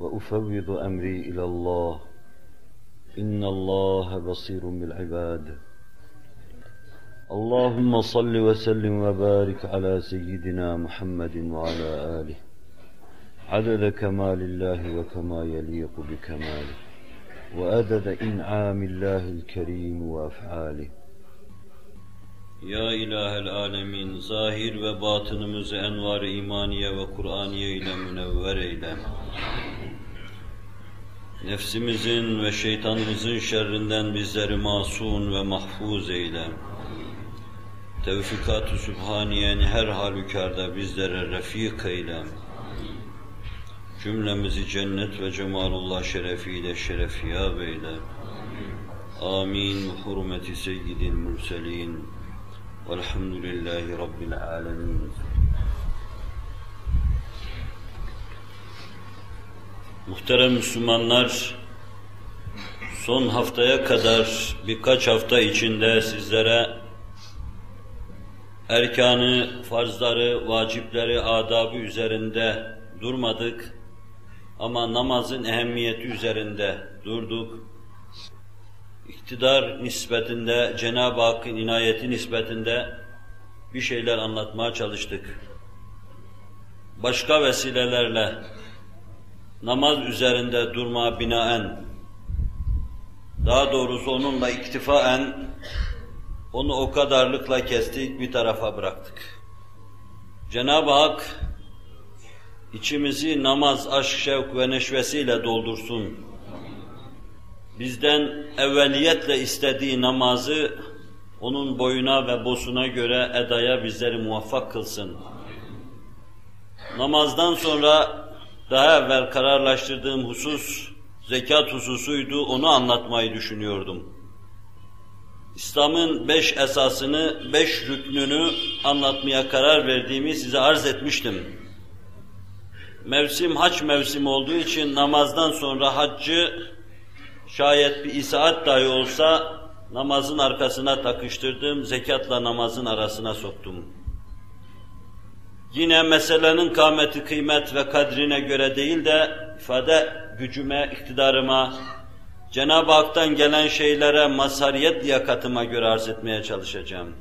وأفوض أمري إلى الله إن الله بصير بالعباد اللهم صل وسلم وبارك على سيدنا محمد وعلى آله عدد كمال الله وكما يليق بكماله وأدد إنعام الله الكريم وأفعاله Ya İlahel Alemin, zahir ve batınımızı envar-ı imaniye ve Kur'aniye ile münevver eyle. Nefsimizin ve şeytanımızın şerrinden bizleri masum ve mahfuz eyle. Tevfikat-ı Sübhaniye'ni her halükarda bizlere refik eyle. Cümlemizi cennet ve cemalullah şerefiyle şerefiyab eyle. Amin. Hurmeti seyyidil murselin. Velhamdülillahi Rabbil alemin. Muhterem Müslümanlar, son haftaya kadar birkaç hafta içinde sizlere erkanı, farzları, vacipleri, adabı üzerinde durmadık ama namazın ehemmiyeti üzerinde durduk. İktidar nispetinde, Cenab-ı Hakk'ın inayeti nispetinde bir şeyler anlatmaya çalıştık. Başka vesilelerle namaz üzerinde durma binaen, daha doğrusu onunla iktifaen, onu o kadarlıkla kestik, bir tarafa bıraktık. Cenab-ı Hak, içimizi namaz, aşk, şevk ve neşvesiyle doldursun. Bizden evveliyetle istediği namazı, onun boyuna ve bosuna göre edaya bizleri muvaffak kılsın. Namazdan sonra daha evvel kararlaştırdığım husus, zekat hususuydu, onu anlatmayı düşünüyordum. İslam'ın beş esasını, beş rüknünü anlatmaya karar verdiğimi size arz etmiştim. Mevsim haç mevsimi olduğu için namazdan sonra haccı şayet bir isaat dahi olsa namazın arkasına takıştırdım, zekatla namazın arasına soktum. Yine meselenin kâmeti, kıymet ve kadrine göre değil de ifade gücüme, iktidarıma, Cenab-ı Hak'tan gelen şeylere mazhariyet liyakatıma göre arz etmeye çalışacağım.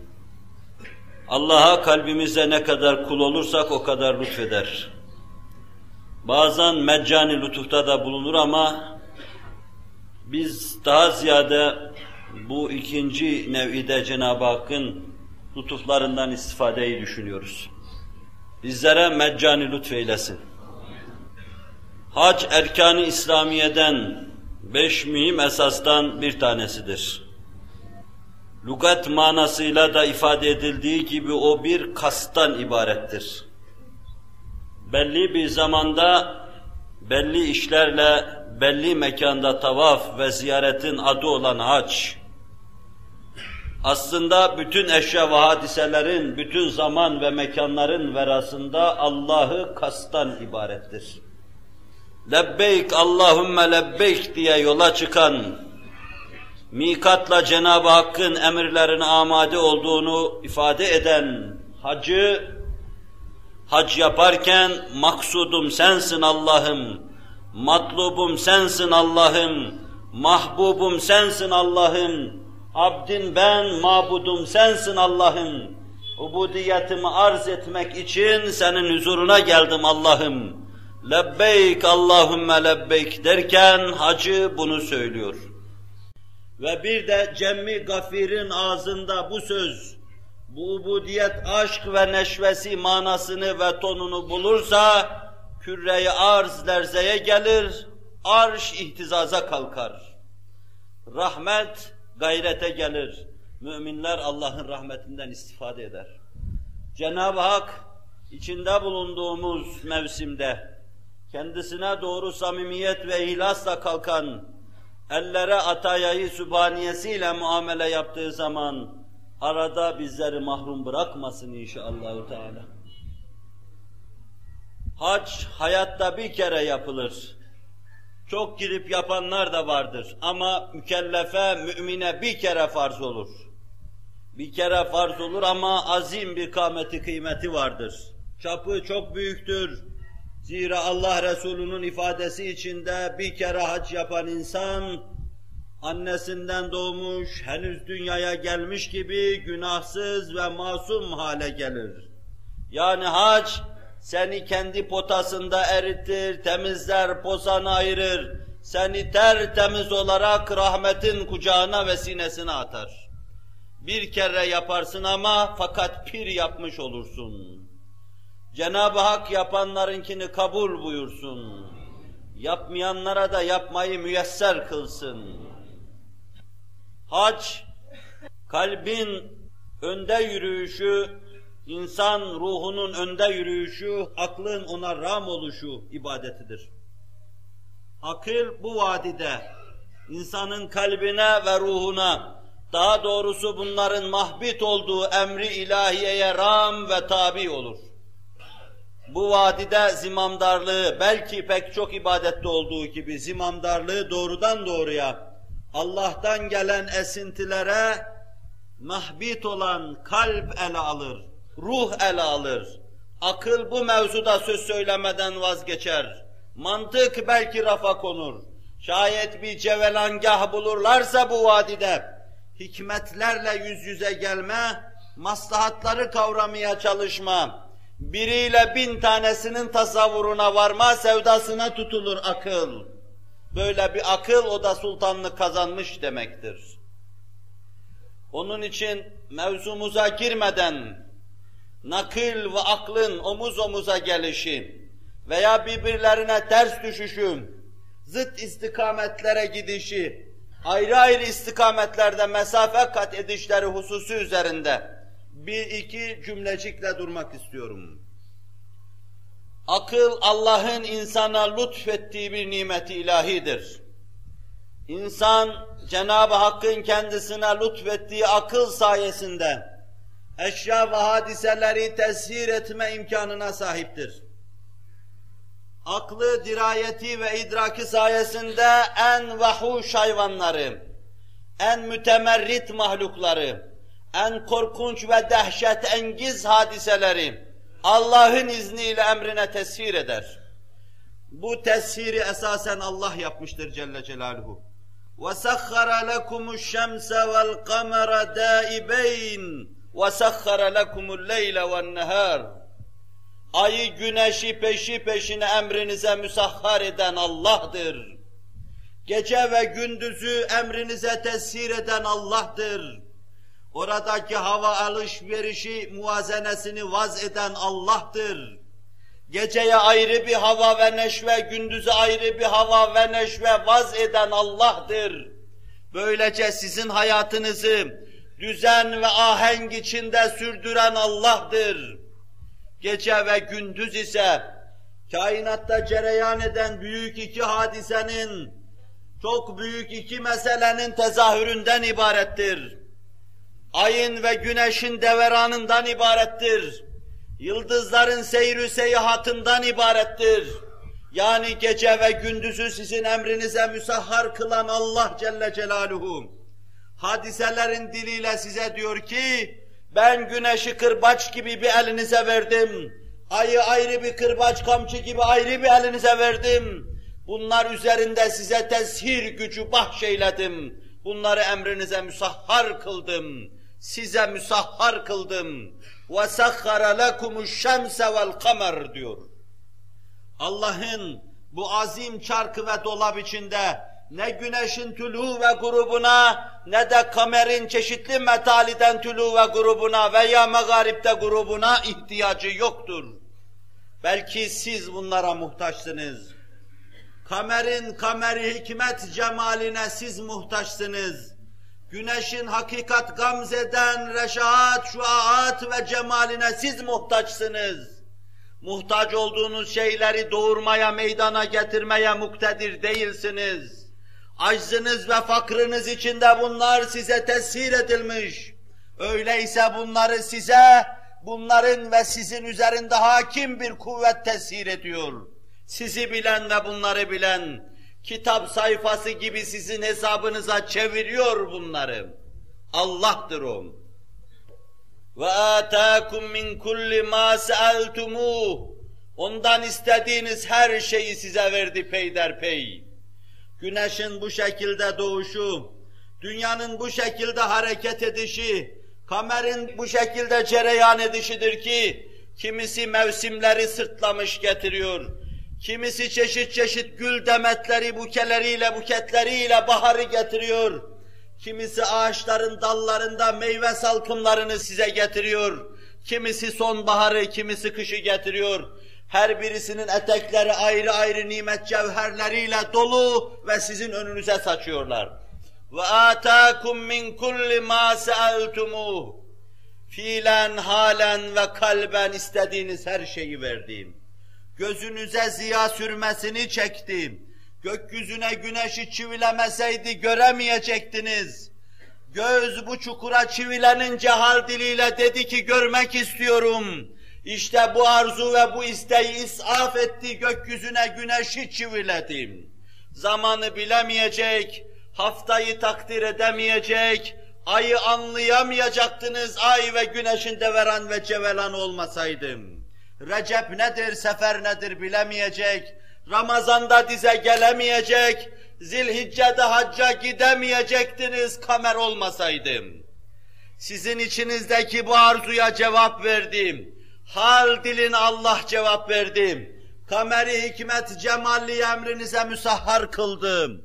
Allah'a kalbimizde ne kadar kul olursak o kadar lütfeder. Bazen meccani lütufta da bulunur ama biz daha ziyade bu ikinci nev'ide Cenab-ı Hakk'ın lütuflarından istifadeyi düşünüyoruz. Bizlere meccani lütfeylesin. Hac erkan-ı İslamiye'den beş mühim esastan bir tanesidir. Lugat manasıyla da ifade edildiği gibi o bir kastan ibarettir. Belli bir zamanda, belli işlerle, belli mekanda tavaf ve ziyaretin adı olan hac, aslında bütün eşya ve hadiselerin, bütün zaman ve mekanların verasında Allah'ı kastan ibarettir. Lebbeyk Allahümme lebbeyk diye yola çıkan, mikatla Cenab-ı Hakk'ın emirlerine amade olduğunu ifade eden hacı, hac yaparken maksudum sensin Allah'ım, matlubum sensin Allah'ım, mahbubum sensin Allah'ım, abdin ben, mabudum sensin Allah'ım, ubudiyetimi arz etmek için senin huzuruna geldim Allah'ım. lebbeyk Allahümme lebbeyk derken hacı bunu söylüyor. Ve bir de Cemmi Gafir'in ağzında bu söz, bu ubudiyet aşk ve neşvesi manasını ve tonunu bulursa, küre arz lerzeye gelir, arş ihtizaza kalkar. Rahmet gayrete gelir. Müminler Allah'ın rahmetinden istifade eder. Cenab-ı Hak içinde bulunduğumuz mevsimde kendisine doğru samimiyet ve ihlasla kalkan ellere atayayı sübhaniyesiyle muamele yaptığı zaman arada bizleri mahrum bırakmasın inşallah Teala. Hac hayatta bir kere yapılır. Çok girip yapanlar da vardır ama mükellefe, mümine bir kere farz olur. Bir kere farz olur ama azim bir kâmeti kıymeti vardır. Çapı çok büyüktür. Zira Allah Resulü'nün ifadesi içinde bir kere hac yapan insan, annesinden doğmuş, henüz dünyaya gelmiş gibi günahsız ve masum hale gelir. Yani hac, seni kendi potasında eritir, temizler, pozanı ayırır. Seni tertemiz olarak rahmetin kucağına ve sinesine atar. Bir kere yaparsın ama fakat pir yapmış olursun. Cenab-ı Hak yapanlarınkini kabul buyursun. Yapmayanlara da yapmayı müyesser kılsın. Hac, kalbin önde yürüyüşü, insan ruhunun önde yürüyüşü, aklın ona ram oluşu ibadetidir. Akıl bu vadide, insanın kalbine ve ruhuna, daha doğrusu bunların mahbit olduğu emri ilahiyeye ram ve tabi olur. Bu vadide zimamdarlığı, belki pek çok ibadette olduğu gibi zimamdarlığı doğrudan doğruya Allah'tan gelen esintilere mahbit olan kalp ele alır, ruh ele alır. Akıl bu mevzuda söz söylemeden vazgeçer. Mantık belki rafa konur. Şayet bir cevelangah bulurlarsa bu vadide, hikmetlerle yüz yüze gelme, maslahatları kavramaya çalışma, biriyle bin tanesinin tasavvuruna varma, sevdasına tutulur akıl. Böyle bir akıl o da sultanlık kazanmış demektir. Onun için mevzumuza girmeden nakil ve aklın omuz omuza gelişi veya birbirlerine ters düşüşü, zıt istikametlere gidişi, ayrı ayrı istikametlerde mesafe kat edişleri hususu üzerinde bir iki cümlecikle durmak istiyorum. Akıl Allah'ın insana lütfettiği bir nimeti ilahidir. İnsan Cenab-ı Hakk'ın kendisine lütfettiği akıl sayesinde eşya ve hadiseleri tesir etme imkanına sahiptir. Aklı, dirayeti ve idraki sayesinde en vahuş hayvanları, en mütemerrit mahlukları, en korkunç ve dehşet engiz hadiseleri Allah'ın izniyle emrine tesir eder. Bu tesiri esasen Allah yapmıştır Celle Celaluhu. وَسَخَّرَ لَكُمُ الشَّمْسَ وَالْقَمَرَ دَائِبَيْنِ وَسَخَّرَ لَكُمُ اللَّيْلَ وَالنَّهَارِ Ayı güneşi peşi peşine emrinize müsahhar eden Allah'tır. Gece ve gündüzü emrinize tesir eden Allah'tır. Oradaki hava alışverişi muazenesini vaz eden Allah'tır. Geceye ayrı bir hava ve neşve, gündüze ayrı bir hava ve neşve vaz eden Allah'tır. Böylece sizin hayatınızı düzen ve ahenk içinde sürdüren Allah'tır. Gece ve gündüz ise kainatta cereyan eden büyük iki hadisenin, çok büyük iki meselenin tezahüründen ibarettir ayın ve güneşin deveranından ibarettir. Yıldızların seyrü seyahatından ibarettir. Yani gece ve gündüzü sizin emrinize müsahhar kılan Allah Celle Celaluhu Hadiselerin diliyle size diyor ki, ben güneşi kırbaç gibi bir elinize verdim. Ayı ayrı bir kırbaç kamçı gibi ayrı bir elinize verdim. Bunlar üzerinde size teshir gücü bahşeyledim. Bunları emrinize müsahhar kıldım size müsahhar kıldım. وَسَخَّرَ لَكُمُ الشَّمْسَ وَالْقَمَرِ diyor. Allah'ın bu azim çarkı ve dolap içinde ne güneşin tülü ve grubuna ne de kamerin çeşitli metaliden tülü ve grubuna veya megaripte grubuna ihtiyacı yoktur. Belki siz bunlara muhtaçsınız. Kamerin kameri hikmet cemaline siz muhtaçsınız. Güneşin hakikat gamzeden reşaat, şuaat ve cemaline siz muhtaçsınız. Muhtaç olduğunuz şeyleri doğurmaya, meydana getirmeye muktedir değilsiniz. Aczınız ve fakrınız içinde bunlar size tesir edilmiş. Öyleyse bunları size, bunların ve sizin üzerinde hakim bir kuvvet tesir ediyor. Sizi bilen ve bunları bilen, kitap sayfası gibi sizin hesabınıza çeviriyor bunları. Allah'tır o. Ataakum min kulli ma sa'altumuh. Ondan istediğiniz her şeyi size verdi peyderpey. Güneşin bu şekilde doğuşu, dünyanın bu şekilde hareket edişi, kamerin bu şekilde cereyan edişidir ki, kimisi mevsimleri sırtlamış getiriyor, kimisi çeşit çeşit gül demetleri, bukeleriyle, buketleriyle baharı getiriyor, kimisi ağaçların dallarında meyve salkımlarını size getiriyor, kimisi sonbaharı, kimisi kışı getiriyor, her birisinin etekleri ayrı ayrı nimet cevherleriyle dolu ve sizin önünüze saçıyorlar. Ve ataakum min kulli ma sa'altumuh. Fiilen, halen ve kalben istediğiniz her şeyi verdim. Gözünüze ziya sürmesini çektim. Gökyüzüne güneşi çivilemeseydi göremeyecektiniz. Göz bu çukura çivilenince hal diliyle dedi ki görmek istiyorum. İşte bu arzu ve bu isteği isaf etti, gökyüzüne güneşi çiviledim. Zamanı bilemeyecek, haftayı takdir edemeyecek, ayı anlayamayacaktınız ay ve güneşin deveran ve cevelan olmasaydım. Recep nedir, sefer nedir bilemeyecek, Ramazan'da dize gelemeyecek, Zilhicce'de hacca gidemeyecektiniz kamer olmasaydım. Sizin içinizdeki bu arzuya cevap verdim Hal dilin Allah cevap verdim. Kameri hikmet cemalli emrinize müsahhar kıldım.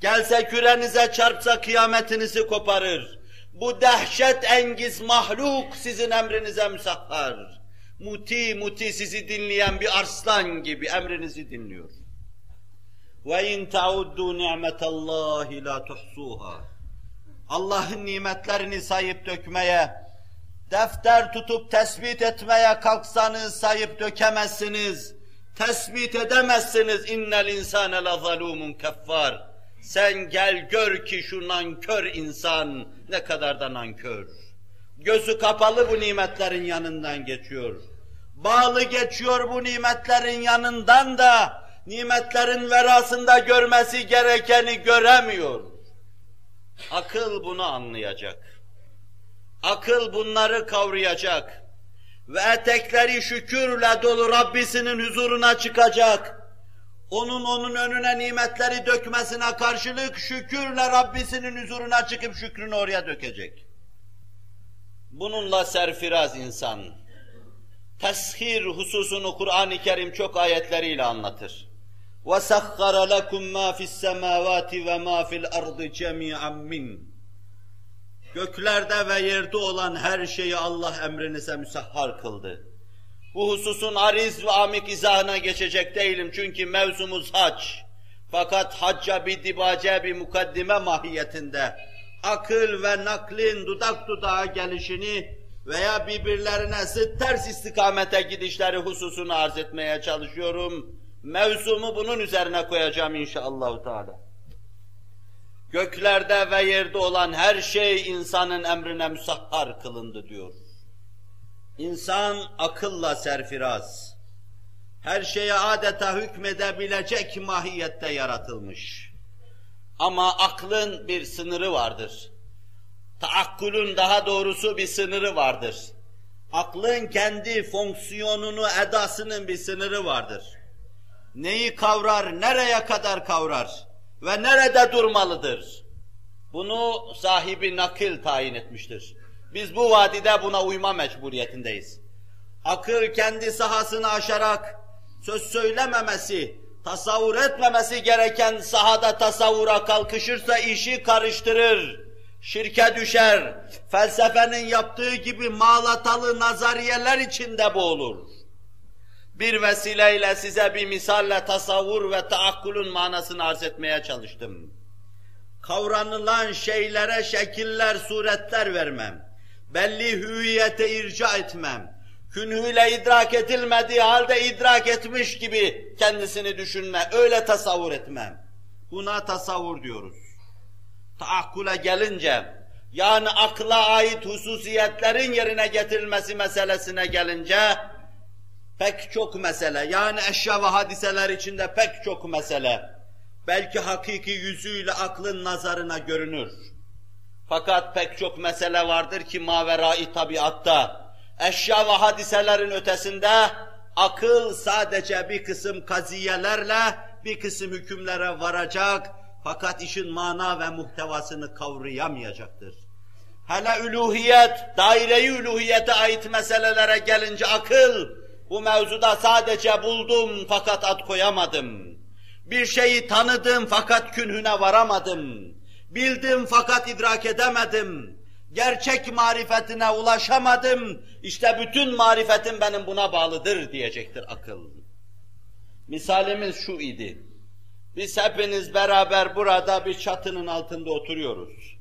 Gelse kürenize çarpsa kıyametinizi koparır. Bu dehşet engiz mahluk sizin emrinize müsahhar. Muti muti sizi dinleyen bir arslan gibi emrinizi dinliyor. Ve in tauddu ni'metallahi la tuhsuha. Allah'ın nimetlerini sayıp dökmeye, defter tutup tespit etmeye kalksanız sayıp dökemezsiniz. Tespit edemezsiniz. İnnel insane la zalumun keffar. Sen gel gör ki şu nankör insan ne kadar da nankör. Gözü kapalı bu nimetlerin yanından geçiyor. Bağlı geçiyor bu nimetlerin yanından da nimetlerin verasında görmesi gerekeni göremiyor. Akıl bunu anlayacak. Akıl bunları kavrayacak ve etekleri şükürle dolu Rabbisinin huzuruna çıkacak. Onun onun önüne nimetleri dökmesine karşılık şükürle Rabbisinin huzuruna çıkıp şükrünü oraya dökecek. Bununla serfiraz insan. Teshir hususunu Kur'an-ı Kerim çok ayetleriyle anlatır. وَسَخَّرَ لَكُمْ مَا فِي السَّمَاوَاتِ وَمَا فِي الْأَرْضِ جَمِيعًا مِّنْهُ Göklerde ve yerde olan her şeyi Allah emrinize müsahhar kıldı. Bu hususun ariz ve amik izahına geçecek değilim çünkü mevzumuz hac. Fakat hacca bir dibace bir mukaddime mahiyetinde akıl ve naklin dudak dudağa gelişini veya birbirlerine zıt ters istikamete gidişleri hususunu arz etmeye çalışıyorum. Mevzumu bunun üzerine koyacağım inşallah. Teala. Göklerde ve yerde olan her şey insanın emrine müsahhar kılındı diyor. İnsan akılla serfiraz. Her şeye adeta hükmedebilecek mahiyette yaratılmış. Ama aklın bir sınırı vardır. Taakkulun daha doğrusu bir sınırı vardır. Aklın kendi fonksiyonunu, edasının bir sınırı vardır. Neyi kavrar, nereye kadar kavrar? Ve nerede durmalıdır? Bunu sahibi nakil tayin etmiştir. Biz bu vadide buna uyma mecburiyetindeyiz. Akıl kendi sahasını aşarak söz söylememesi, tasavvur etmemesi gereken sahada tasavvura kalkışırsa işi karıştırır, şirke düşer, felsefenin yaptığı gibi mağlatalı nazariyeler içinde boğulur. Bir vesileyle size bir misalle tasavvur ve taakkulun manasını arz etmeye çalıştım. Kavranılan şeylere şekiller, suretler vermem. Belli hüviyete irca etmem. Künhüyle idrak edilmediği halde idrak etmiş gibi kendisini düşünme, öyle tasavvur etmem. Buna tasavvur diyoruz. Taakkule gelince, yani akla ait hususiyetlerin yerine getirilmesi meselesine gelince, pek çok mesele, yani eşya ve hadiseler içinde pek çok mesele, belki hakiki yüzüyle aklın nazarına görünür. Fakat pek çok mesele vardır ki maverai tabiatta, eşya ve hadiselerin ötesinde, akıl sadece bir kısım kaziyelerle, bir kısım hükümlere varacak, fakat işin mana ve muhtevasını kavrayamayacaktır. Hele üluhiyet, daire-i üluhiyete ait meselelere gelince akıl, bu mevzuda sadece buldum fakat ad koyamadım. Bir şeyi tanıdım fakat künhüne varamadım. Bildim fakat idrak edemedim. Gerçek marifetine ulaşamadım. İşte bütün marifetim benim buna bağlıdır diyecektir akıl. Misalimiz şu idi. Biz hepiniz beraber burada bir çatının altında oturuyoruz.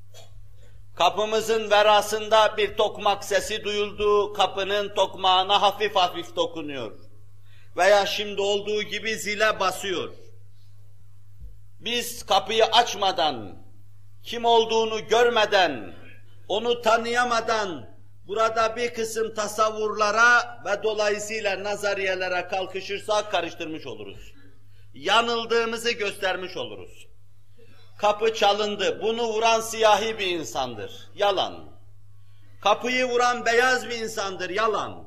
Kapımızın verasında bir tokmak sesi duyuldu, kapının tokmağına hafif hafif dokunuyor. Veya şimdi olduğu gibi zile basıyor. Biz kapıyı açmadan, kim olduğunu görmeden, onu tanıyamadan, burada bir kısım tasavvurlara ve dolayısıyla nazariyelere kalkışırsak karıştırmış oluruz. Yanıldığımızı göstermiş oluruz. Kapı çalındı, bunu vuran siyahi bir insandır. Yalan. Kapıyı vuran beyaz bir insandır. Yalan.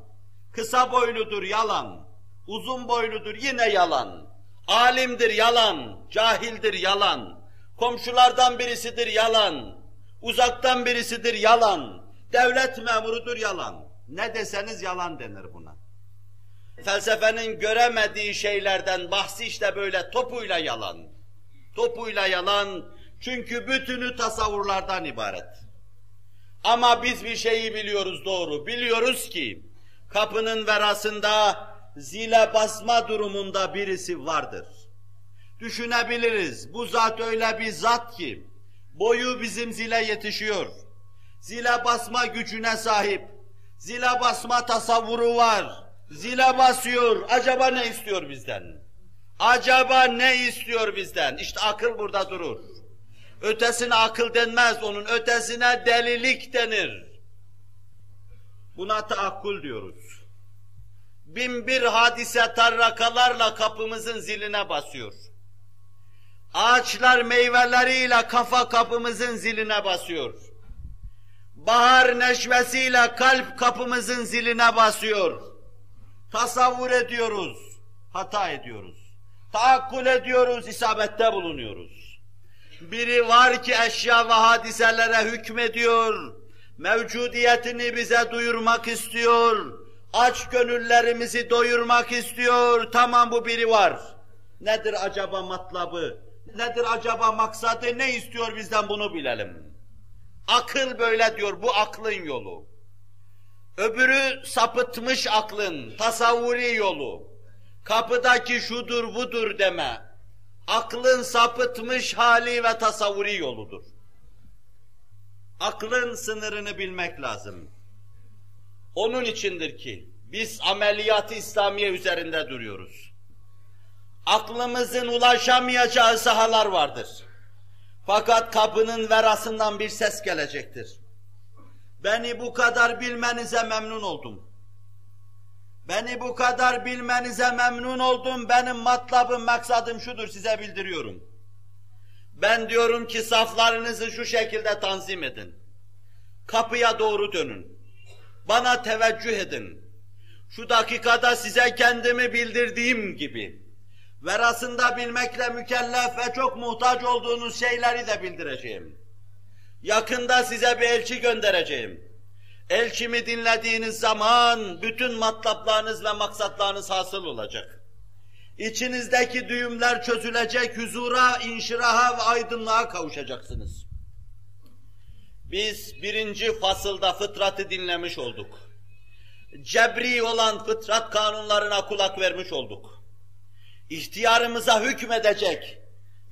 Kısa boyludur. Yalan. Uzun boyludur. Yine yalan. Alimdir. Yalan. Cahildir. Yalan. Komşulardan birisidir. Yalan. Uzaktan birisidir. Yalan. Devlet memurudur. Yalan. Ne deseniz yalan denir buna. Felsefenin göremediği şeylerden bahsi işte böyle topuyla yalan. Topuyla yalan çünkü bütünü tasavvurlardan ibaret. Ama biz bir şeyi biliyoruz doğru. Biliyoruz ki kapının verasında zile basma durumunda birisi vardır. Düşünebiliriz. Bu zat öyle bir zat ki boyu bizim zile yetişiyor. Zile basma gücüne sahip. Zile basma tasavvuru var. Zile basıyor. Acaba ne istiyor bizden? Acaba ne istiyor bizden? İşte akıl burada durur. Ötesine akıl denmez, onun ötesine delilik denir. Buna taakkul diyoruz. Bin bir hadise tarrakalarla kapımızın ziline basıyor. Ağaçlar meyveleriyle kafa kapımızın ziline basıyor. Bahar neşvesiyle kalp kapımızın ziline basıyor. Tasavvur ediyoruz, hata ediyoruz. Taakkul ediyoruz, isabette bulunuyoruz. Biri var ki eşya ve hadiselere hükmediyor, mevcudiyetini bize duyurmak istiyor, aç gönüllerimizi doyurmak istiyor, tamam bu biri var. Nedir acaba matlabı, nedir acaba maksadı, ne istiyor bizden bunu bilelim. Akıl böyle diyor, bu aklın yolu. Öbürü sapıtmış aklın, tasavvuri yolu kapıdaki şudur budur deme. Aklın sapıtmış hali ve tasavvuri yoludur. Aklın sınırını bilmek lazım. Onun içindir ki biz ameliyat İslamiye üzerinde duruyoruz. Aklımızın ulaşamayacağı sahalar vardır. Fakat kapının verasından bir ses gelecektir. Beni bu kadar bilmenize memnun oldum. Beni bu kadar bilmenize memnun oldum. Benim matlabım, maksadım şudur size bildiriyorum. Ben diyorum ki saflarınızı şu şekilde tanzim edin. Kapıya doğru dönün. Bana teveccüh edin. Şu dakikada size kendimi bildirdiğim gibi verasında bilmekle mükellef ve çok muhtaç olduğunuz şeyleri de bildireceğim. Yakında size bir elçi göndereceğim. Elçimi dinlediğiniz zaman bütün matlaplarınız ve maksatlarınız hasıl olacak. İçinizdeki düğümler çözülecek, huzura, inşiraha ve aydınlığa kavuşacaksınız. Biz birinci fasılda fıtratı dinlemiş olduk. Cebri olan fıtrat kanunlarına kulak vermiş olduk. İhtiyarımıza hükmedecek,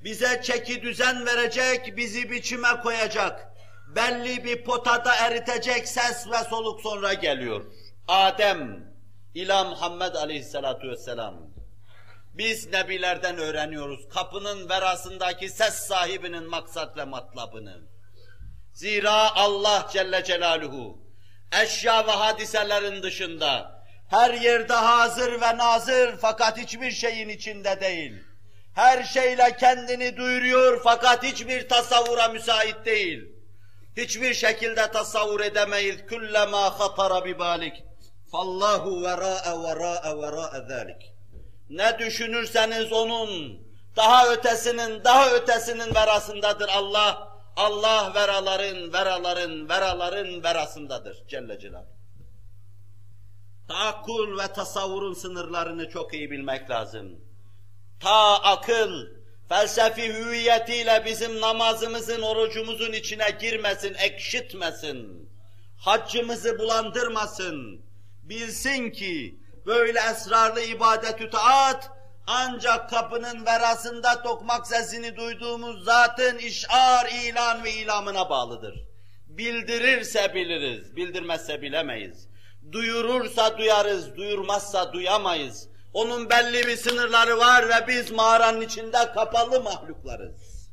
bize çeki düzen verecek, bizi biçime koyacak, belli bir potada eritecek ses ve soluk sonra geliyor. Adem ila Muhammed aleyhissalatu vesselam. Biz nebilerden öğreniyoruz kapının verasındaki ses sahibinin maksat ve matlabını. Zira Allah Celle Celaluhu eşya ve hadiselerin dışında her yerde hazır ve nazır fakat hiçbir şeyin içinde değil. Her şeyle kendini duyuruyor fakat hiçbir tasavvura müsait değil. Hiçbir şekilde tasavvur edemeyiz. Kullama hatara bibalik. Fallahu vera'e vera'e vera'e zalik. Ne düşünürseniz onun daha ötesinin, daha ötesinin verasındadır Allah. Allah veraların, veraların, veraların verasındadır Celle Celaluhu. Taakkul ve tasavvurun sınırlarını çok iyi bilmek lazım. Ta akıl, felsefi hüviyetiyle bizim namazımızın, orucumuzun içine girmesin, ekşitmesin. Haccımızı bulandırmasın. Bilsin ki böyle esrarlı ibadet-ü taat ancak kapının verasında tokmak sesini duyduğumuz zatın işar, ilan ve ilamına bağlıdır. Bildirirse biliriz, bildirmezse bilemeyiz. Duyurursa duyarız, duyurmazsa duyamayız. Onun belli bir sınırları var ve biz mağaranın içinde kapalı mahluklarız.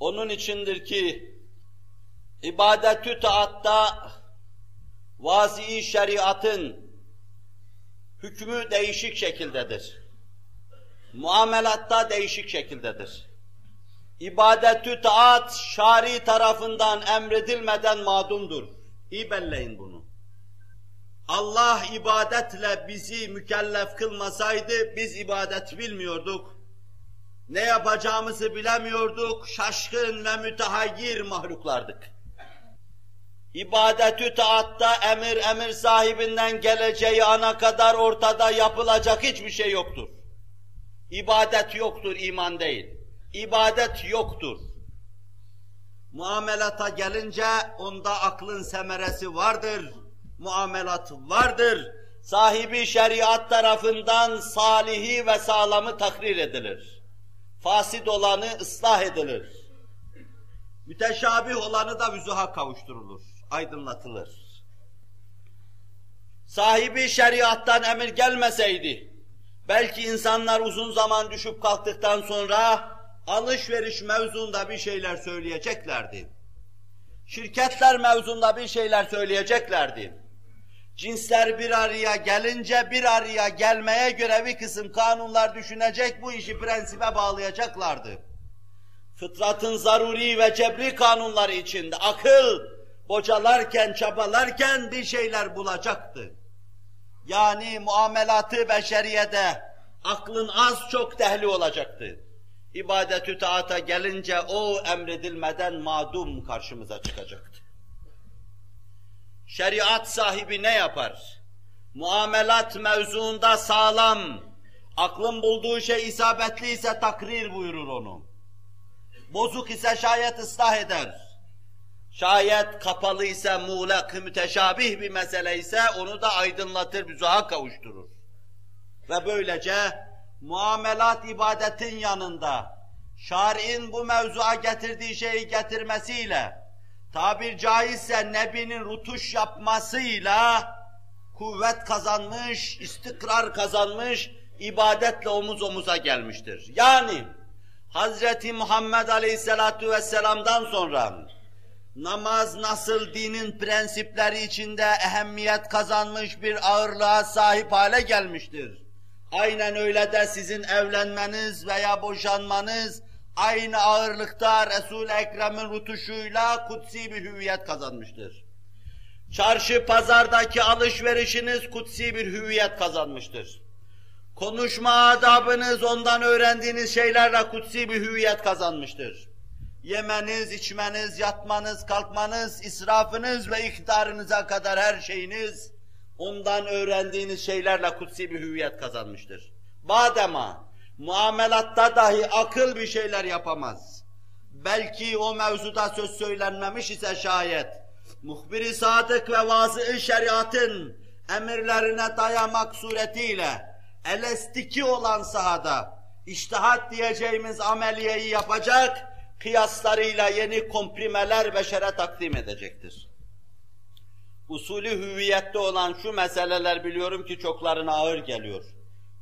Onun içindir ki ibadetü taatta vazi şeriatın hükmü değişik şekildedir. Muamelatta değişik şekildedir. İbadetü taat şari tarafından emredilmeden madumdur. İyi belleyin bunu. Allah ibadetle bizi mükellef kılmasaydı biz ibadet bilmiyorduk. Ne yapacağımızı bilemiyorduk, şaşkın ve mütehayyir mahluklardık. İbadetü taatta emir emir sahibinden geleceği ana kadar ortada yapılacak hiçbir şey yoktur. İbadet yoktur, iman değil. İbadet yoktur. Muamelata gelince onda aklın semeresi vardır muamelat vardır. Sahibi şeriat tarafından salihi ve sağlamı takrir edilir. Fasid olanı ıslah edilir. Müteşabih olanı da vüzuha kavuşturulur, aydınlatılır. Sahibi şeriattan emir gelmeseydi, belki insanlar uzun zaman düşüp kalktıktan sonra alışveriş mevzunda bir şeyler söyleyeceklerdi. Şirketler mevzunda bir şeyler söyleyeceklerdi Cinsler bir araya gelince bir araya gelmeye göre bir kısım kanunlar düşünecek, bu işi prensibe bağlayacaklardı. Fıtratın zaruri ve cebri kanunları içinde akıl bocalarken, çabalarken bir şeyler bulacaktı. Yani muamelatı beşeriyede aklın az çok dehli olacaktı. İbadet-ü taata gelince o emredilmeden madum karşımıza çıkacaktı. Şeriat sahibi ne yapar? Muamelat mevzuunda sağlam, aklın bulduğu şey isabetli ise takrir buyurur onu. Bozuk ise şayet ıslah eder. Şayet kapalı ise muğlak, müteşabih bir mesele ise onu da aydınlatır, büzuha kavuşturur. Ve böylece muamelat ibadetin yanında şari'in bu mevzuya getirdiği şeyi getirmesiyle tabir caizse Nebi'nin rutuş yapmasıyla kuvvet kazanmış, istikrar kazanmış, ibadetle omuz omuza gelmiştir. Yani Hazreti Muhammed Aleyhisselatu Vesselam'dan sonra namaz nasıl dinin prensipleri içinde ehemmiyet kazanmış bir ağırlığa sahip hale gelmiştir. Aynen öyle de sizin evlenmeniz veya boşanmanız aynı ağırlıkta Resul-i Ekrem'in rutuşuyla kutsi bir hüviyet kazanmıştır. Çarşı pazardaki alışverişiniz kutsi bir hüviyet kazanmıştır. Konuşma adabınız ondan öğrendiğiniz şeylerle kutsi bir hüviyet kazanmıştır. Yemeniz, içmeniz, yatmanız, kalkmanız, israfınız ve iktidarınıza kadar her şeyiniz ondan öğrendiğiniz şeylerle kutsi bir hüviyet kazanmıştır. Badema muamelatta dahi akıl bir şeyler yapamaz. Belki o mevzuda söz söylenmemiş ise şayet muhbir-i sadık ve vazı şeriatın emirlerine dayamak suretiyle elestiki olan sahada iştihat diyeceğimiz ameliyeyi yapacak, kıyaslarıyla yeni komprimeler beşere takdim edecektir. Usulü hüviyette olan şu meseleler biliyorum ki çoklarına ağır geliyor.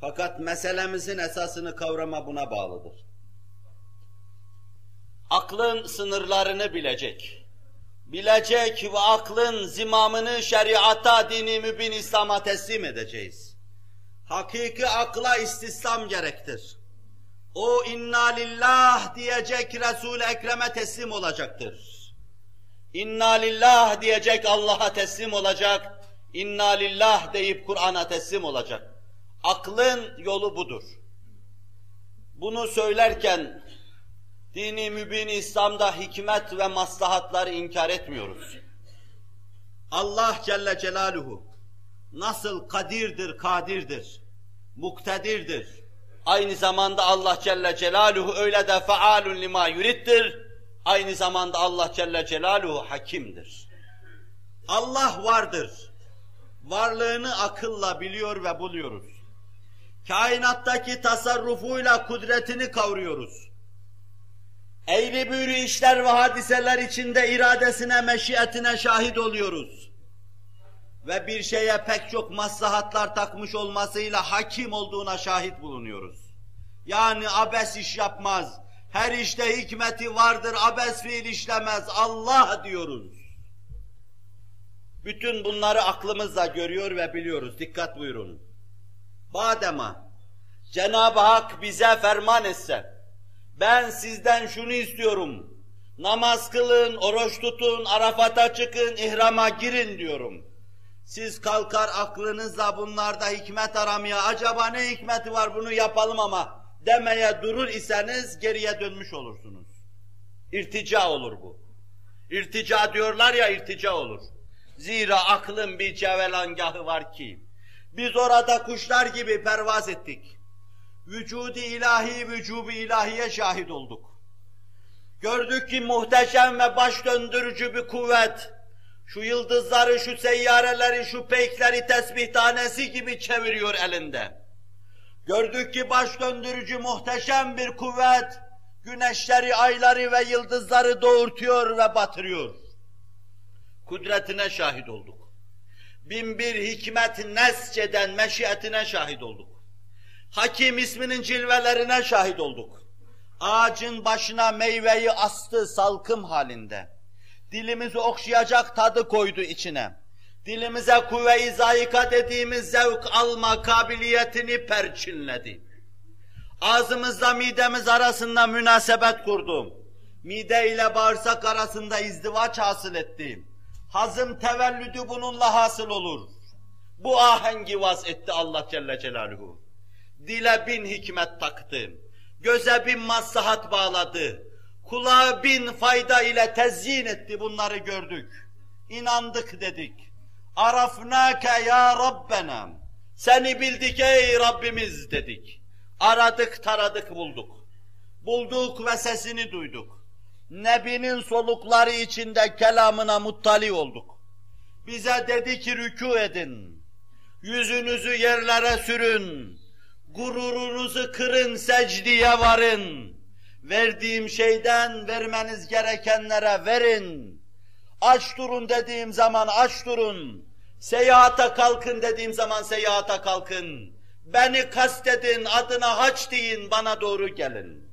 Fakat meselemizin esasını kavrama buna bağlıdır. Aklın sınırlarını bilecek. Bilecek ve aklın zimamını şeriata, dini mübin İslam'a teslim edeceğiz. Hakiki akla istislam gerektir. O inna lillah diyecek Resul-i Ekrem'e teslim olacaktır. İnna lillah diyecek Allah'a teslim olacak. İnna lillah deyip Kur'an'a teslim olacak. Aklın yolu budur. Bunu söylerken dini mübin İslam'da hikmet ve maslahatları inkar etmiyoruz. Allah Celle Celaluhu nasıl kadirdir, kadirdir, muktedirdir. Aynı zamanda Allah Celle Celaluhu öyle de faalun lima yurittir. Aynı zamanda Allah Celle Celaluhu hakimdir. Allah vardır. Varlığını akılla biliyor ve buluyoruz. Kainattaki tasarrufuyla kudretini kavruyoruz. Eğri büğrü işler ve hadiseler içinde iradesine, meşiyetine şahit oluyoruz. Ve bir şeye pek çok maslahatlar takmış olmasıyla hakim olduğuna şahit bulunuyoruz. Yani abes iş yapmaz, her işte hikmeti vardır, abes fiil işlemez, Allah diyoruz. Bütün bunları aklımızla görüyor ve biliyoruz, dikkat buyurun. Badema, Cenab-ı Hak bize ferman etse, ben sizden şunu istiyorum, namaz kılın, oruç tutun, Arafat'a çıkın, ihrama girin diyorum. Siz kalkar aklınızla bunlarda hikmet aramaya, acaba ne hikmeti var bunu yapalım ama demeye durur iseniz geriye dönmüş olursunuz. İrtica olur bu. İrtica diyorlar ya irtica olur. Zira aklın bir cevelangahı var ki, biz orada kuşlar gibi pervaz ettik. Vücudi ilahi, vücubu ilahiye şahit olduk. Gördük ki muhteşem ve baş döndürücü bir kuvvet, şu yıldızları, şu seyyareleri, şu peykleri tesbih tanesi gibi çeviriyor elinde. Gördük ki baş döndürücü muhteşem bir kuvvet, güneşleri, ayları ve yıldızları doğurtuyor ve batırıyor. Kudretine şahit olduk. Bin bir hikmet nesceden meşiyetine şahit olduk. Hakim isminin cilvelerine şahit olduk. Ağacın başına meyveyi astı salkım halinde. Dilimizi okşayacak tadı koydu içine dilimize kuvve-i zayika dediğimiz zevk alma kabiliyetini perçinledi. Ağzımızla midemiz arasında münasebet kurdu. Mide ile bağırsak arasında izdivaç hasıl etti. Hazım tevellüdü bununla hasıl olur. Bu ahengi vaz etti Allah Celle Celaluhu. Dile bin hikmet taktı. Göze bin maslahat bağladı. Kulağa bin fayda ile tezyin etti bunları gördük. İnandık dedik. Arafnake ya Rabbena. Seni bildik ey Rabbimiz dedik. Aradık taradık bulduk. Bulduk ve sesini duyduk. Nebinin solukları içinde kelamına muttali olduk. Bize dedi ki rükû edin. Yüzünüzü yerlere sürün. Gururunuzu kırın, secdiye varın. Verdiğim şeyden vermeniz gerekenlere verin Aç durun dediğim zaman aç durun. Seyahata kalkın dediğim zaman seyahata kalkın. Beni kastedin, adına haç deyin, bana doğru gelin.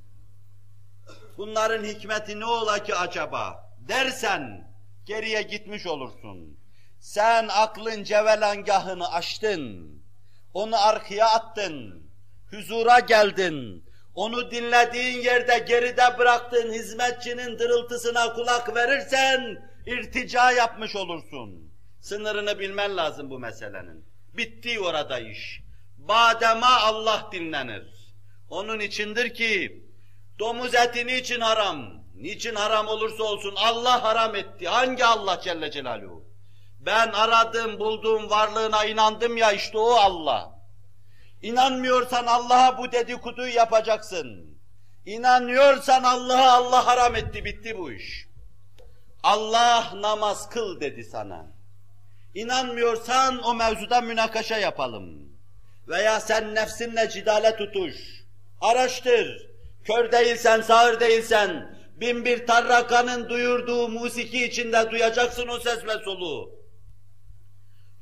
Bunların hikmeti ne ola ki acaba? Dersen geriye gitmiş olursun. Sen aklın cevelangahını açtın. Onu arkaya attın. Huzura geldin. Onu dinlediğin yerde geride bıraktığın hizmetçinin dırıltısına kulak verirsen irtica yapmış olursun. Sınırını bilmen lazım bu meselenin. Bitti orada iş. Badema Allah dinlenir. Onun içindir ki domuz eti niçin haram? Niçin haram olursa olsun Allah haram etti. Hangi Allah Celle Celaluhu? Ben aradım, bulduğum varlığına inandım ya işte o Allah. İnanmıyorsan Allah'a bu dedikoduyu yapacaksın. İnanıyorsan Allah'a Allah haram etti, bitti bu iş. Allah namaz kıl dedi sana. İnanmıyorsan o mevzuda münakaşa yapalım. Veya sen nefsinle cidale tutuş. Araştır. Kör değilsen, sağır değilsen, bin bir tarrakanın duyurduğu musiki içinde duyacaksın o ses ve soluğu.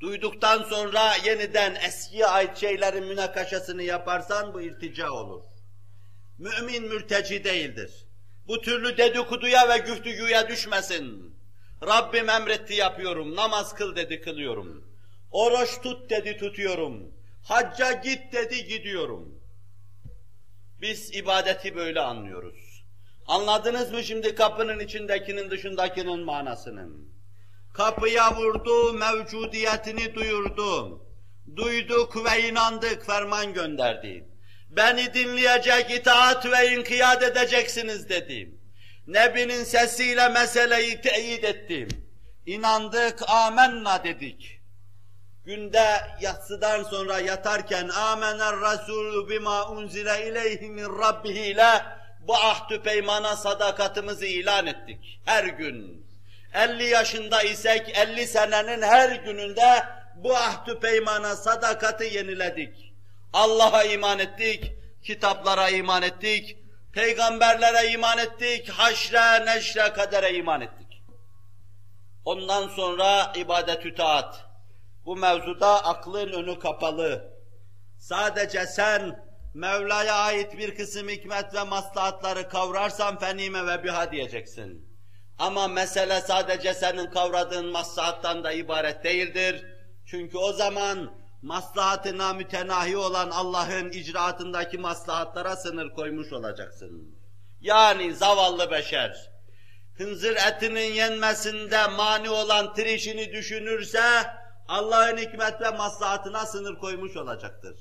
Duyduktan sonra yeniden eskiye ait şeylerin münakaşasını yaparsan bu irtica olur. Mümin mürteci değildir. Bu türlü dedikoduya ve güftügüye düşmesin. Rabbim emretti yapıyorum, namaz kıl dedi kılıyorum. Oruç tut dedi tutuyorum. Hacca git dedi gidiyorum. Biz ibadeti böyle anlıyoruz. Anladınız mı şimdi kapının içindekinin dışındakinin manasının? Kapıya vurdu, mevcudiyetini duyurdu. Duyduk ve inandık, ferman gönderdi. Beni dinleyecek, itaat ve inkiyat edeceksiniz dedim. Nebinin sesiyle meseleyi teyit ettim. İnandık, amenna dedik. Günde yatsıdan sonra yatarken amener Resulü bima unzile ileyhi min rabbihi ile bu ahdü peymana sadakatimizi ilan ettik. Her gün. 50 yaşında isek 50 senenin her gününde bu ahdü peymana sadakati yeniledik. Allah'a iman ettik, kitaplara iman ettik, peygamberlere iman ettik, haşre, neşre, kadere iman ettik. Ondan sonra ibadet-ü taat. Bu mevzuda aklın önü kapalı. Sadece sen Mevla'ya ait bir kısım hikmet ve maslahatları kavrarsan fenime ve biha diyeceksin. Ama mesele sadece senin kavradığın maslahattan da ibaret değildir. Çünkü o zaman maslahatına mütenahi olan Allah'ın icraatındaki maslahatlara sınır koymuş olacaksın. Yani zavallı beşer, hınzır etinin yenmesinde mani olan trişini düşünürse, Allah'ın hikmet ve maslahatına sınır koymuş olacaktır.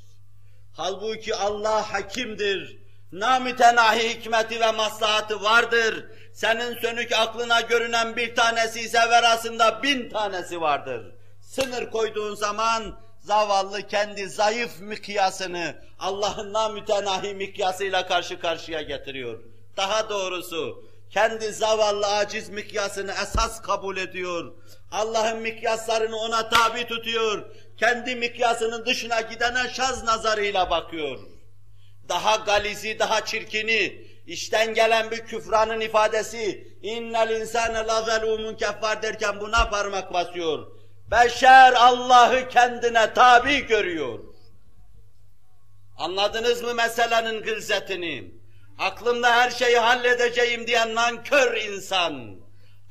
Halbuki Allah hakimdir, namütenahi hikmeti ve maslahatı vardır. Senin sönük aklına görünen bir tanesi ise verasında bin tanesi vardır. Sınır koyduğun zaman zavallı kendi zayıf mikyasını Allah'ın namütenahi mikyasıyla karşı karşıya getiriyor. Daha doğrusu kendi zavallı aciz mikyasını esas kabul ediyor. Allah'ın mikyaslarını ona tabi tutuyor. Kendi mikyasının dışına gidene şaz nazarıyla bakıyor. Daha galizi, daha çirkini, işten gelen bir küfranın ifadesi innel insane la zelumun keffar derken buna parmak basıyor. Beşer Allah'ı kendine tabi görüyor. Anladınız mı meselenin gılzetini? Aklımda her şeyi halledeceğim diyen nankör insan.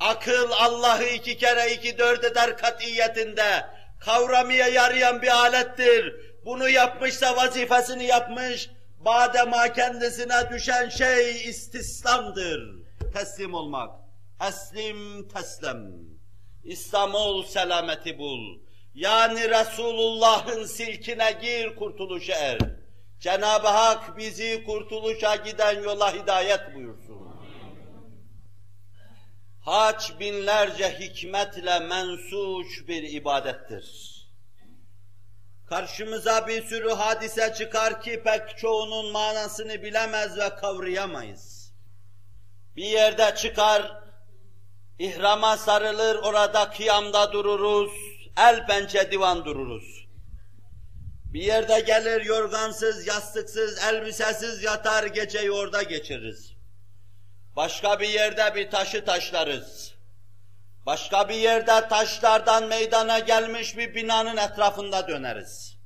Akıl Allah'ı iki kere iki dört eder katiyetinde kavramaya yarayan bir alettir. Bunu yapmışsa vazifesini yapmış, badema kendisine düşen şey istislamdır. Teslim olmak. Eslim teslem. İslam ol selameti bul. Yani Resulullah'ın silkine gir kurtuluşa er. Cenab-ı Hak bizi kurtuluşa giden yola hidayet buyursun. Haç binlerce hikmetle mensuç bir ibadettir. Karşımıza bir sürü hadise çıkar ki pek çoğunun manasını bilemez ve kavrayamayız. Bir yerde çıkar, ihrama sarılır, orada kıyamda dururuz, el pençe divan dururuz. Bir yerde gelir yorgansız, yastıksız, elbisesiz yatar geceyi orada geçiririz. Başka bir yerde bir taşı taşlarız. Başka bir yerde taşlardan meydana gelmiş bir binanın etrafında döneriz.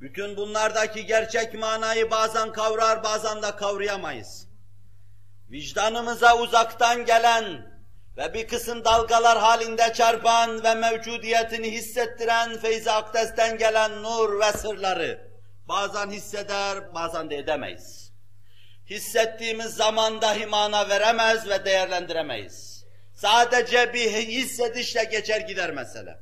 Bütün bunlardaki gerçek manayı bazen kavrar, bazen de kavrayamayız. Vicdanımıza uzaktan gelen ve bir kısım dalgalar halinde çarpan ve mevcudiyetini hissettiren feyzi akdesten gelen nur ve sırları bazen hisseder, bazen de edemeyiz. Hissettiğimiz zaman dahi mana veremez ve değerlendiremeyiz. Sadece bir hissedişle geçer gider mesele.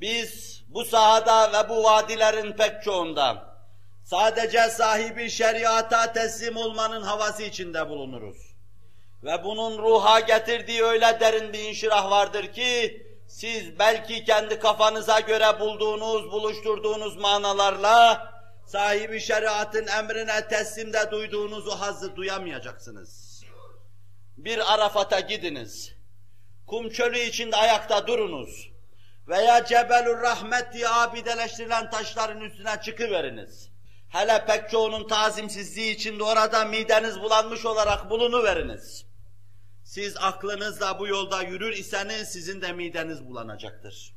Biz bu sahada ve bu vadilerin pek çoğunda sadece sahibi şeriata teslim olmanın havası içinde bulunuruz. Ve bunun ruha getirdiği öyle derin bir inşirah vardır ki, siz belki kendi kafanıza göre bulduğunuz, buluşturduğunuz manalarla sahibi şeriatın emrine teslimde duyduğunuz o hazzı duyamayacaksınız. Bir Arafat'a gidiniz. Kum çölü içinde ayakta durunuz. Veya Cebelur Rahmet diye abideleştirilen taşların üstüne çıkıveriniz. Hele pek çoğunun tazimsizliği içinde orada mideniz bulanmış olarak bulunuveriniz. Siz aklınızla bu yolda yürür iseniz sizin de mideniz bulanacaktır.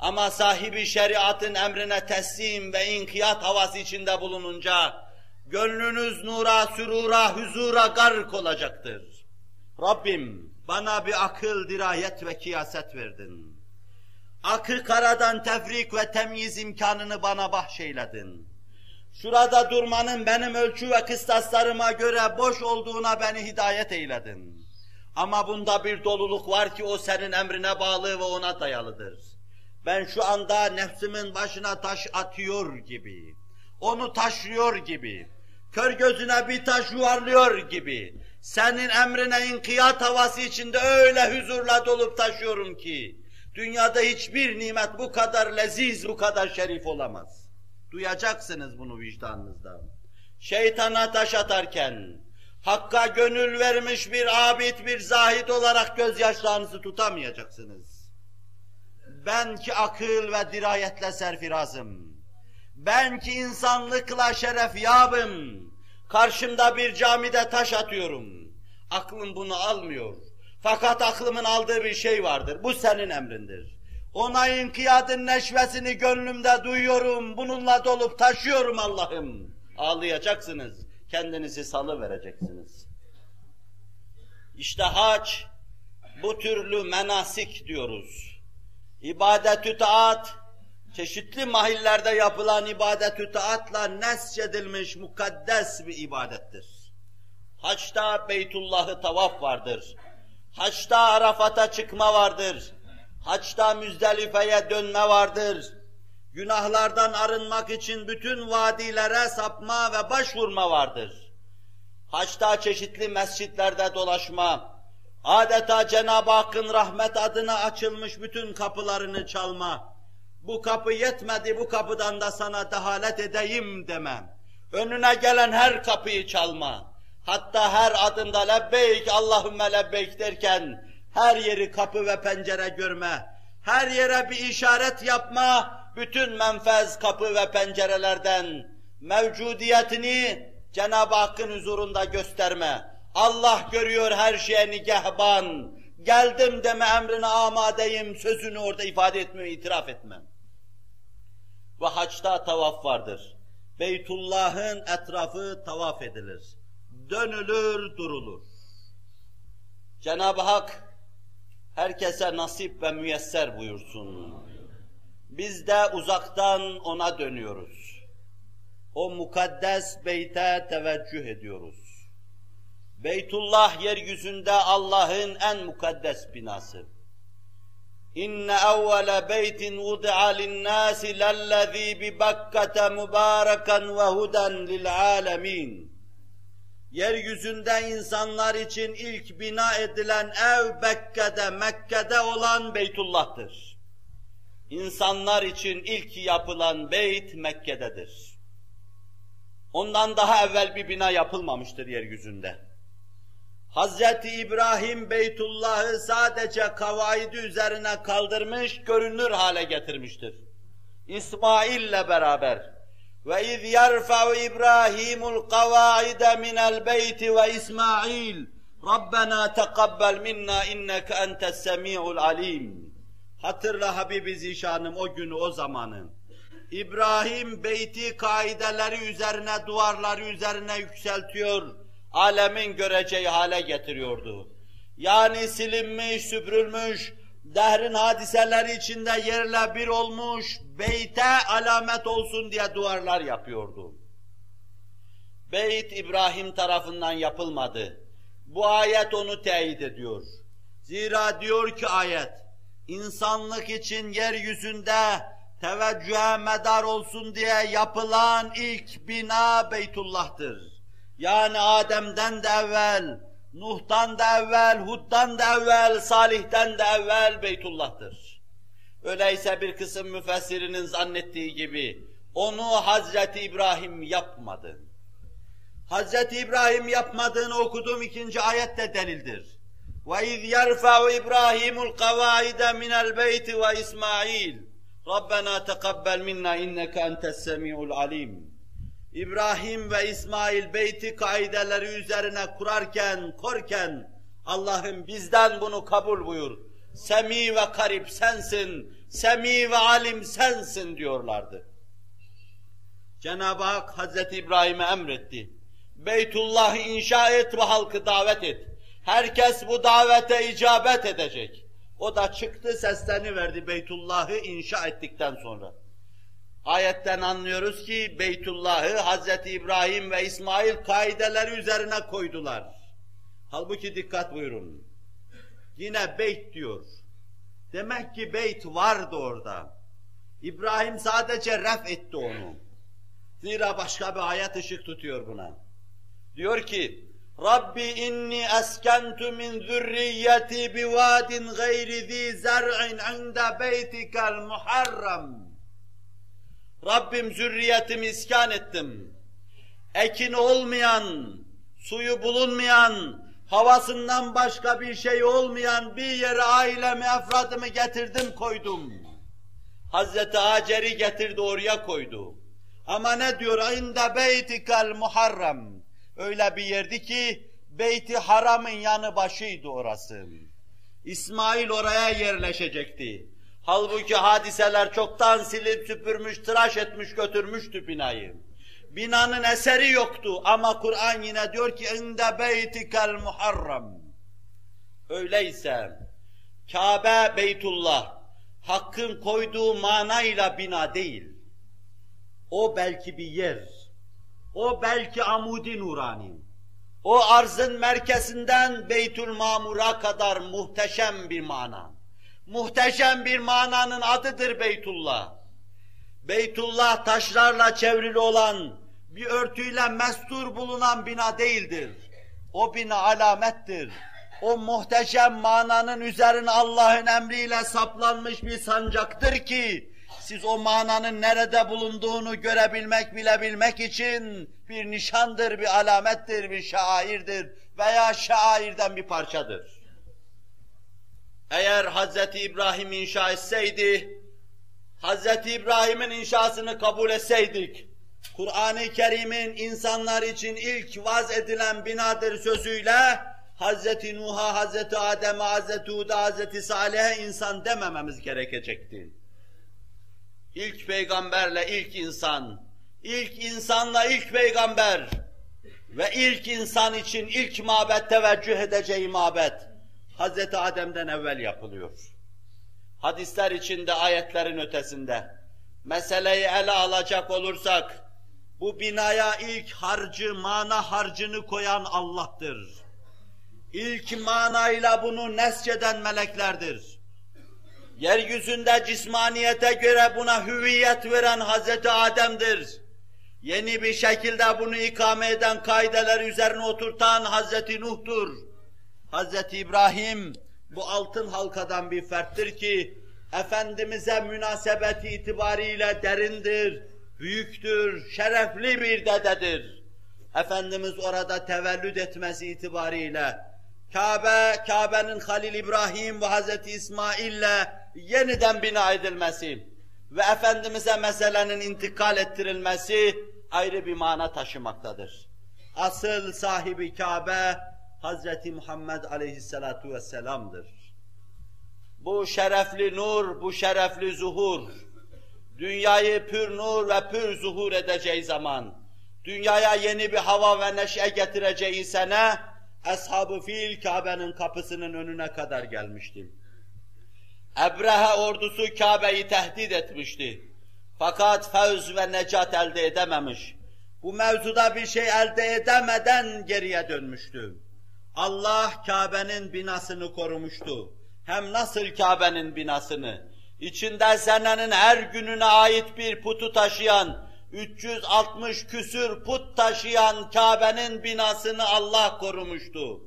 Ama sahibi şeriatın emrine teslim ve inkiyat havası içinde bulununca gönlünüz nura, sürura, huzura gark olacaktır. Rabbim bana bir akıl, dirayet ve kiyaset verdin. Akı karadan tefrik ve temyiz imkanını bana bahşeyledin. Şurada durmanın benim ölçü ve kıstaslarıma göre boş olduğuna beni hidayet eyledin. Ama bunda bir doluluk var ki o senin emrine bağlı ve ona dayalıdır. Ben şu anda nefsimin başına taş atıyor gibi, onu taşlıyor gibi, kör gözüne bir taş yuvarlıyor gibi, senin emrine inkiyat havası içinde öyle huzurla dolup taşıyorum ki, dünyada hiçbir nimet bu kadar leziz, bu kadar şerif olamaz. Duyacaksınız bunu vicdanınızda. Şeytana taş atarken, Hakka gönül vermiş bir abid, bir zahid olarak gözyaşlarınızı tutamayacaksınız. Ben ki akıl ve dirayetle serfirazım. Ben ki insanlıkla şeref yabım. Karşımda bir camide taş atıyorum. Aklım bunu almıyor. Fakat aklımın aldığı bir şey vardır. Bu senin emrindir. Ona inkiyadın neşvesini gönlümde duyuyorum. Bununla dolup taşıyorum Allah'ım. Ağlayacaksınız kendinizi salı vereceksiniz. İşte hac bu türlü menasik diyoruz. İbadet-ü taat çeşitli mahillerde yapılan ibadet-ü taatla nesçedilmiş mukaddes bir ibadettir. Haçta Beytullah'ı tavaf vardır. Haçta Arafat'a çıkma vardır. Haçta Müzdelife'ye dönme vardır günahlardan arınmak için bütün vadilere sapma ve başvurma vardır. Haçta çeşitli mescitlerde dolaşma, adeta Cenab-ı Hakk'ın rahmet adına açılmış bütün kapılarını çalma, bu kapı yetmedi bu kapıdan da sana dehalet edeyim demem. Önüne gelen her kapıyı çalma. Hatta her adımda lebbeyk Allahümme lebbeyk derken her yeri kapı ve pencere görme. Her yere bir işaret yapma, bütün menfez kapı ve pencerelerden mevcudiyetini Cenab-ı Hakk'ın huzurunda gösterme. Allah görüyor her şeye nigehban. Geldim deme emrine amadeyim sözünü orada ifade etme, itiraf etme. Ve haçta tavaf vardır. Beytullah'ın etrafı tavaf edilir. Dönülür, durulur. Cenab-ı Hak herkese nasip ve müyesser buyursun. Biz de uzaktan ona dönüyoruz. O mukaddes beyte teveccüh ediyoruz. Beytullah yeryüzünde Allah'ın en mukaddes binası. İnne evvele beytin vudi'a linnâsi lellezî bi Bakkate mübâreken ve huden lil âlemîn. Yeryüzünde insanlar için ilk bina edilen ev Bekke'de, Mekke'de olan Beytullah'tır. İnsanlar için ilk yapılan beyt Mekke'dedir. Ondan daha evvel bir bina yapılmamıştır yeryüzünde. Hazreti İbrahim Beytullah'ı sadece kavaidi üzerine kaldırmış, görünür hale getirmiştir. İsmail'le beraber. Ve iz yerfa'u İbrahimul kavaide minel beyti ve İsmail Rabbena tekabbel minna inneke entes semi'ul alim. Hatırla Habibi Zişanım o günü, o zamanı. İbrahim beyti kaideleri üzerine, duvarları üzerine yükseltiyor, alemin göreceği hale getiriyordu. Yani silinmiş, süpürülmüş, dehrin hadiseleri içinde yerle bir olmuş, beyte alamet olsun diye duvarlar yapıyordu. Beyt İbrahim tarafından yapılmadı. Bu ayet onu teyit ediyor. Zira diyor ki ayet, insanlık için yeryüzünde teveccühe medar olsun diye yapılan ilk bina Beytullah'tır. Yani Adem'den de evvel, Nuh'tan da evvel, Hud'dan da evvel, Salih'ten de evvel Beytullah'tır. Öyleyse bir kısım müfessirinin zannettiği gibi Onu Hazreti İbrahim yapmadı. Hazreti İbrahim yapmadığını okuduğum ikinci ayette delildir. وَاِذْ يَرْفَعُ إِبْرَاهِيمُ الْقَوَائِدَ مِنَ الْبَيْتِ وَإِسْمَاعِيلُ رَبَّنَا تَقَبَّلْ مِنَّا اِنَّكَ أَنْتَ السَّمِيعُ الْعَلِيمُ İbrahim ve İsmail beyti kaideleri üzerine kurarken, korken Allah'ım bizden bunu kabul buyur. Semi ve karip sensin, semi ve alim sensin diyorlardı. Cenab-ı Hak Hazreti İbrahim'e emretti. Beytullah'ı inşa et ve halkı davet et. Herkes bu davete icabet edecek. O da çıktı sesleni verdi Beytullah'ı inşa ettikten sonra. Ayetten anlıyoruz ki Beytullah'ı Hazreti İbrahim ve İsmail kaideleri üzerine koydular. Halbuki dikkat buyurun. Yine beyt diyor. Demek ki beyt vardı orada. İbrahim sadece ref etti onu. Zira başka bir ayet ışık tutuyor buna. Diyor ki, Rabbi inni eskentu min zürriyeti bivadin gayri zi zer'in inde beytikel muharram. Rabbim zürriyetimi iskan ettim. Ekin olmayan, suyu bulunmayan, havasından başka bir şey olmayan bir yere ailemi, efradımı getirdim koydum. Hazreti Hacer'i getirdi oraya koydu. Ama ne diyor? İnde beytikel muharram. Öyle bir yerdi ki beyti haramın yanı başıydı orası. İsmail oraya yerleşecekti. Halbuki hadiseler çoktan silip süpürmüş, tıraş etmiş, götürmüştü binayı. Binanın eseri yoktu ama Kur'an yine diyor ki inde beytikel muharram. Öyleyse Kabe Beytullah Hakk'ın koyduğu manayla bina değil. O belki bir yer. O belki amudi nurani. O arzın merkezinden Beytül Mamur'a kadar muhteşem bir mana. Muhteşem bir mananın adıdır Beytullah. Beytullah taşlarla çevrili olan, bir örtüyle mestur bulunan bina değildir. O bina alamettir. O muhteşem mananın üzerine Allah'ın emriyle saplanmış bir sancaktır ki, siz o mananın nerede bulunduğunu görebilmek, bilebilmek için bir nişandır, bir alamettir, bir şairdir veya şairden bir parçadır. Eğer Hz. İbrahim inşa etseydi, Hz. İbrahim'in inşasını kabul etseydik, Kur'an-ı Kerim'in insanlar için ilk vaz edilen binadır sözüyle, Hz. Nuh'a, Hz. Adem'e, Hz. Hud'a, Hz. Salih'e insan demememiz gerekecekti. İlk peygamberle ilk insan, ilk insanla ilk peygamber ve ilk insan için ilk mabet teveccüh edeceği mabet Hz. Adem'den evvel yapılıyor. Hadisler içinde, ayetlerin ötesinde meseleyi ele alacak olursak bu binaya ilk harcı, mana harcını koyan Allah'tır. İlk manayla bunu nesceden meleklerdir. Yeryüzünde cismaniyete göre buna hüviyet veren Hazreti Adem'dir. Yeni bir şekilde bunu ikame eden kaideler üzerine oturtan Hazreti Nuh'tur. Hazreti İbrahim bu altın halkadan bir ferttir ki Efendimiz'e münasebeti itibariyle derindir, büyüktür, şerefli bir dededir. Efendimiz orada tevellüd etmesi itibariyle Kabe, Kabe'nin Halil İbrahim ve Hazreti İsmail'le yeniden bina edilmesi ve Efendimiz'e meselenin intikal ettirilmesi ayrı bir mana taşımaktadır. Asıl sahibi Kabe Hazreti Muhammed aleyhissalatu vesselam'dır. Bu şerefli nur, bu şerefli zuhur, dünyayı pür nur ve pür zuhur edeceği zaman, dünyaya yeni bir hava ve neşe getireceği sene, Ashab-ı Fil Kabe'nin kapısının önüne kadar gelmişti. Ebrehe ordusu Kabe'yi tehdit etmişti. Fakat fevz ve necat elde edememiş. Bu mevzuda bir şey elde edemeden geriye dönmüştü. Allah Kabe'nin binasını korumuştu. Hem nasıl Kabe'nin binasını? İçinde senenin her gününe ait bir putu taşıyan, 360 küsür put taşıyan Kabe'nin binasını Allah korumuştu.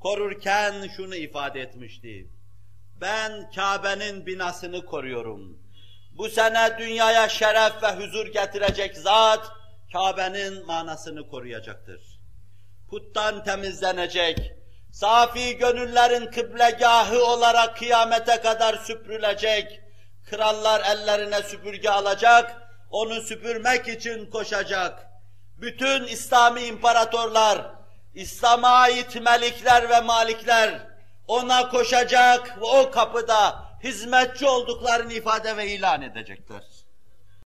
Korurken şunu ifade etmişti. Ben Kabe'nin binasını koruyorum. Bu sene dünyaya şeref ve huzur getirecek zat, Kabe'nin manasını koruyacaktır. Puttan temizlenecek, safi gönüllerin kıblegahı olarak kıyamete kadar süpürülecek, krallar ellerine süpürge alacak, onu süpürmek için koşacak. Bütün İslami imparatorlar, İslam'a ait melikler ve malikler ona koşacak ve o kapıda hizmetçi olduklarını ifade ve ilan edecekler.